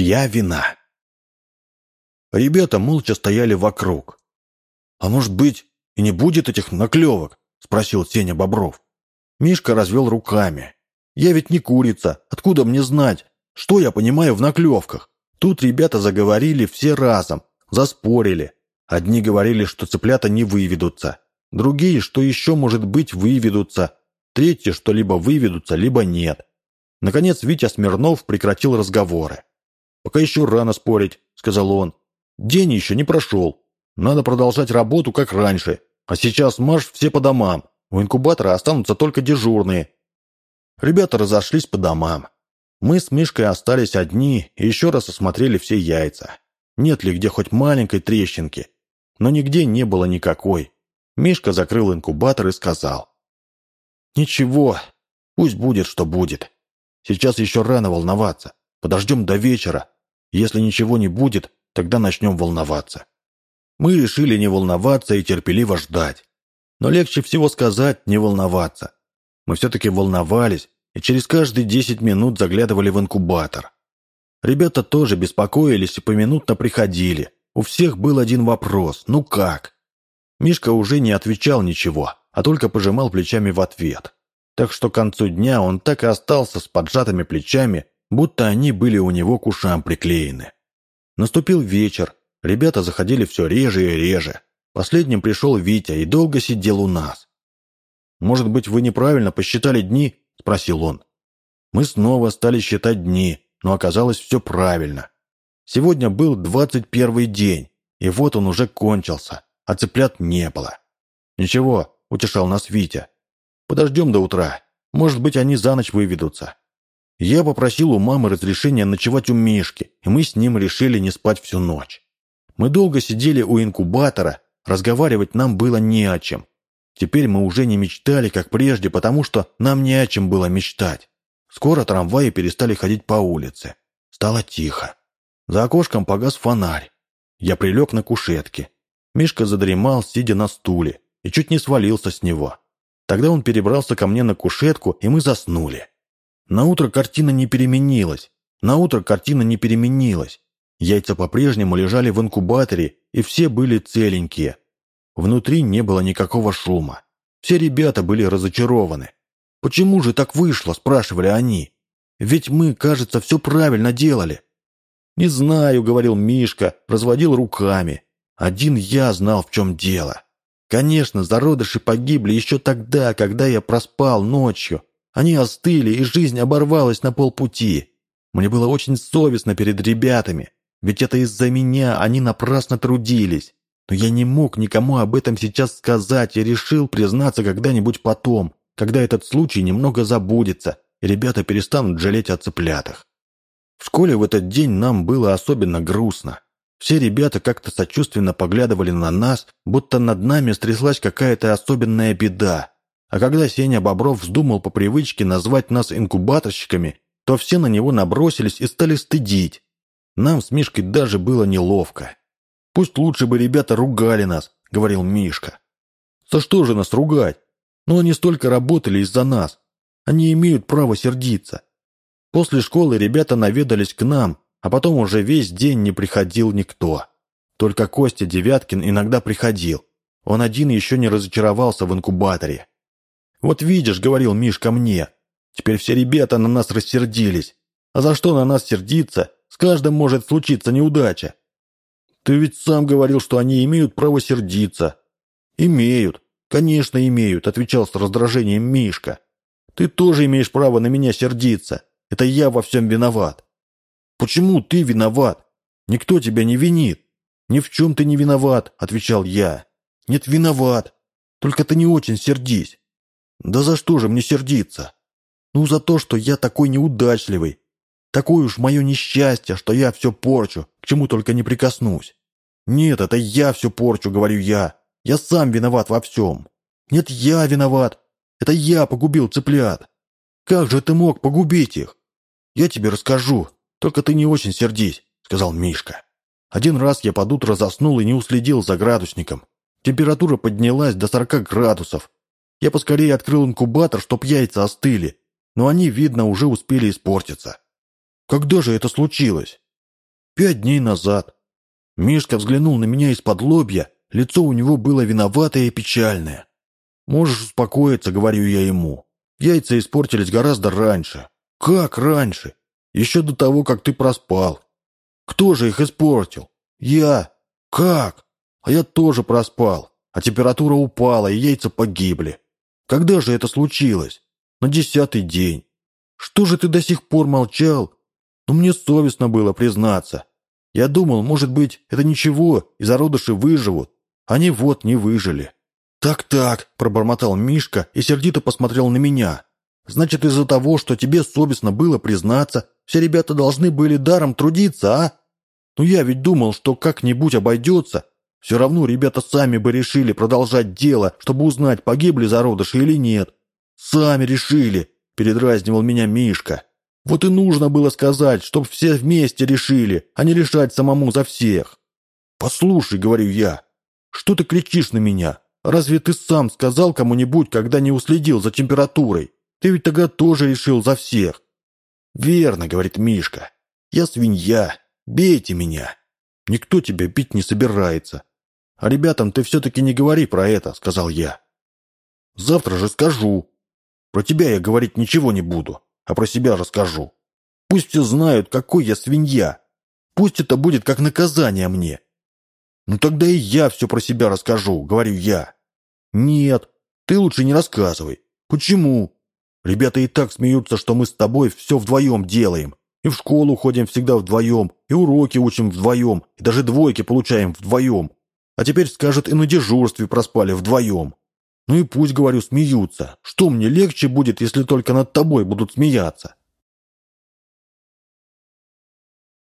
Чья вина? Ребята молча стояли вокруг. «А может быть, и не будет этих наклевок?» – спросил Сеня Бобров. Мишка развел руками. «Я ведь не курица. Откуда мне знать, что я понимаю в наклевках?» Тут ребята заговорили все разом, заспорили. Одни говорили, что цыплята не выведутся. Другие, что еще, может быть, выведутся. Третьи, что либо выведутся, либо нет. Наконец Витя Смирнов прекратил разговоры. «Пока еще рано спорить», — сказал он. «День еще не прошел. Надо продолжать работу, как раньше. А сейчас марш все по домам. У инкубатора останутся только дежурные». Ребята разошлись по домам. Мы с Мишкой остались одни и еще раз осмотрели все яйца. Нет ли где хоть маленькой трещинки? Но нигде не было никакой. Мишка закрыл инкубатор и сказал. «Ничего, пусть будет, что будет. Сейчас еще рано волноваться. Подождем до вечера. Если ничего не будет, тогда начнем волноваться». Мы решили не волноваться и терпеливо ждать. Но легче всего сказать «не волноваться». Мы все-таки волновались и через каждые десять минут заглядывали в инкубатор. Ребята тоже беспокоились и поминутно приходили. У всех был один вопрос «ну как?». Мишка уже не отвечал ничего, а только пожимал плечами в ответ. Так что к концу дня он так и остался с поджатыми плечами, будто они были у него к ушам приклеены. Наступил вечер, ребята заходили все реже и реже. Последним пришел Витя и долго сидел у нас. «Может быть, вы неправильно посчитали дни?» – спросил он. Мы снова стали считать дни, но оказалось все правильно. Сегодня был двадцать первый день, и вот он уже кончился, а цыплят не было. «Ничего», – утешал нас Витя. «Подождем до утра. Может быть, они за ночь выведутся». Я попросил у мамы разрешения ночевать у Мишки, и мы с ним решили не спать всю ночь. Мы долго сидели у инкубатора, разговаривать нам было не о чем. Теперь мы уже не мечтали, как прежде, потому что нам не о чем было мечтать. Скоро трамваи перестали ходить по улице. Стало тихо. За окошком погас фонарь. Я прилег на кушетке. Мишка задремал, сидя на стуле, и чуть не свалился с него. Тогда он перебрался ко мне на кушетку, и мы заснули. На утро картина не переменилась. На утро картина не переменилась. Яйца по-прежнему лежали в инкубаторе, и все были целенькие. Внутри не было никакого шума. Все ребята были разочарованы. «Почему же так вышло?» – спрашивали они. «Ведь мы, кажется, все правильно делали». «Не знаю», – говорил Мишка, разводил руками. «Один я знал, в чем дело. Конечно, зародыши погибли еще тогда, когда я проспал ночью. Они остыли, и жизнь оборвалась на полпути. Мне было очень совестно перед ребятами, ведь это из-за меня они напрасно трудились. Но я не мог никому об этом сейчас сказать и решил признаться когда-нибудь потом, когда этот случай немного забудется, и ребята перестанут жалеть о цыплятах. В школе в этот день нам было особенно грустно. Все ребята как-то сочувственно поглядывали на нас, будто над нами стряслась какая-то особенная беда, а когда Сеня Бобров вздумал по привычке назвать нас инкубаторщиками, то все на него набросились и стали стыдить. Нам с Мишкой даже было неловко. «Пусть лучше бы ребята ругали нас», — говорил Мишка. «За что же нас ругать? Ну, они столько работали из-за нас. Они имеют право сердиться». После школы ребята наведались к нам, а потом уже весь день не приходил никто. Только Костя Девяткин иногда приходил. Он один еще не разочаровался в инкубаторе. «Вот видишь», — говорил Мишка мне, — «теперь все ребята на нас рассердились. А за что на нас сердиться? С каждым может случиться неудача». «Ты ведь сам говорил, что они имеют право сердиться». «Имеют. Конечно, имеют», — отвечал с раздражением Мишка. «Ты тоже имеешь право на меня сердиться. Это я во всем виноват». «Почему ты виноват? Никто тебя не винит». «Ни в чем ты не виноват», — отвечал я. «Нет, виноват. Только ты не очень сердись. Да за что же мне сердиться? Ну, за то, что я такой неудачливый. Такое уж мое несчастье, что я все порчу, к чему только не прикоснусь. Нет, это я все порчу, говорю я. Я сам виноват во всем. Нет, я виноват. Это я погубил цыплят. Как же ты мог погубить их? Я тебе расскажу, только ты не очень сердись, сказал Мишка. Один раз я под утро заснул и не уследил за градусником. Температура поднялась до сорока градусов. Я поскорее открыл инкубатор, чтоб яйца остыли, но они, видно, уже успели испортиться. Когда же это случилось? Пять дней назад. Мишка взглянул на меня из-под лобья, лицо у него было виноватое и печальное. «Можешь успокоиться», — говорю я ему. «Яйца испортились гораздо раньше». «Как раньше? Еще до того, как ты проспал». «Кто же их испортил?» «Я». «Как?» «А я тоже проспал, а температура упала, и яйца погибли. Когда же это случилось?» «На десятый день». «Что же ты до сих пор молчал?» «Ну, мне совестно было признаться. Я думал, может быть, это ничего, и зародыши выживут. Они вот не выжили». «Так-так», — пробормотал Мишка и сердито посмотрел на меня. «Значит, из-за того, что тебе совестно было признаться, все ребята должны были даром трудиться, а? Ну я ведь думал, что как-нибудь обойдется. Все равно ребята сами бы решили продолжать дело, чтобы узнать, погибли зародыши или нет. Сами решили», — передразнивал меня Мишка. «Вот и нужно было сказать, чтоб все вместе решили, а не решать самому за всех». «Послушай», — говорю я, — «что ты кричишь на меня? Разве ты сам сказал кому-нибудь, когда не уследил за температурой? Ты ведь тогда тоже решил за всех». «Верно», — говорит Мишка. «Я свинья. Бейте меня. Никто тебя бить не собирается. А ребятам ты все-таки не говори про это», — сказал я. «Завтра же скажу. Про тебя я говорить ничего не буду, а про себя расскажу. Пусть все знают, какой я свинья. Пусть это будет как наказание мне. «Ну тогда и я все про себя расскажу», — говорю я. «Нет, ты лучше не рассказывай. Почему?» «Ребята и так смеются, что мы с тобой все вдвоем делаем. И в школу ходим всегда вдвоем, и уроки учим вдвоем, и даже двойки получаем вдвоем. А теперь скажут, и на дежурстве проспали вдвоем. Ну и пусть, говорю, смеются. Что мне легче будет, если только над тобой будут смеяться?